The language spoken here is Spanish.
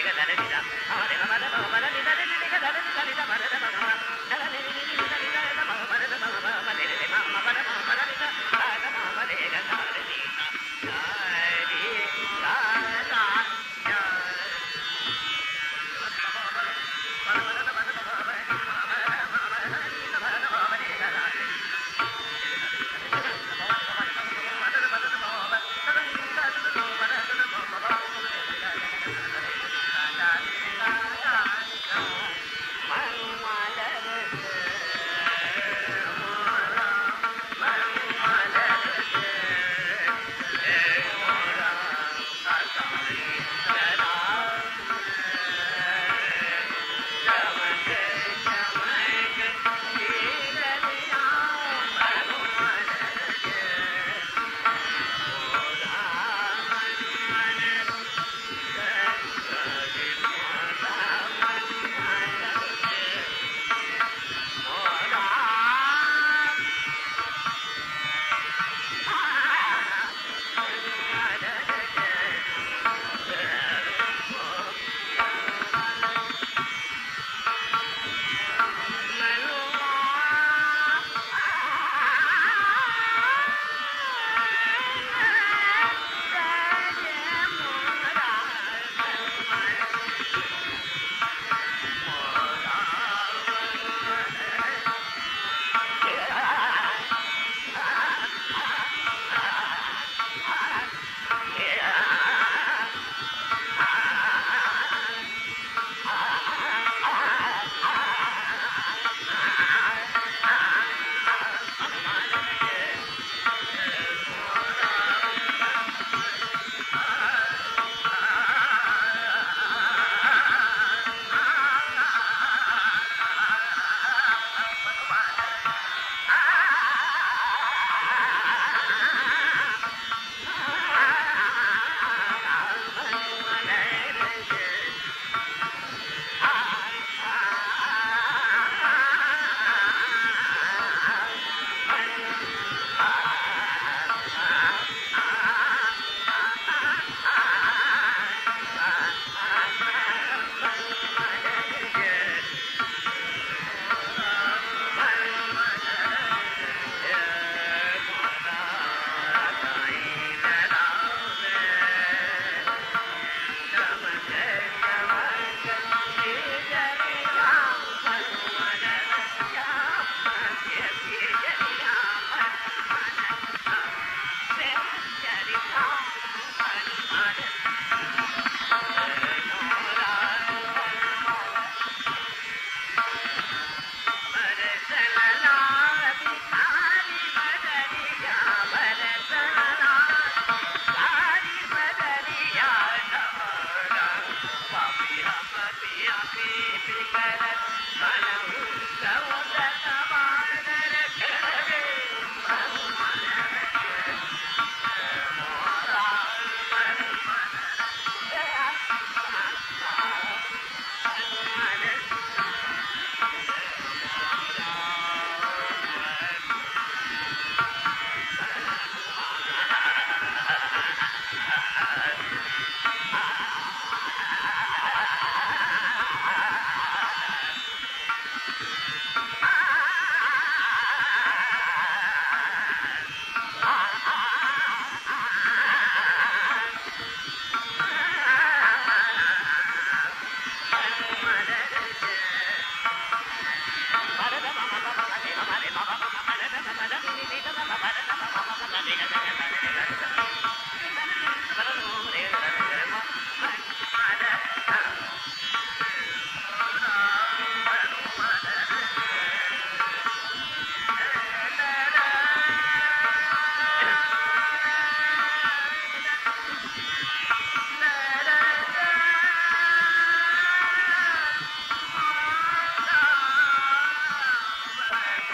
llega la Navidad. Ahora, mamá, mamá,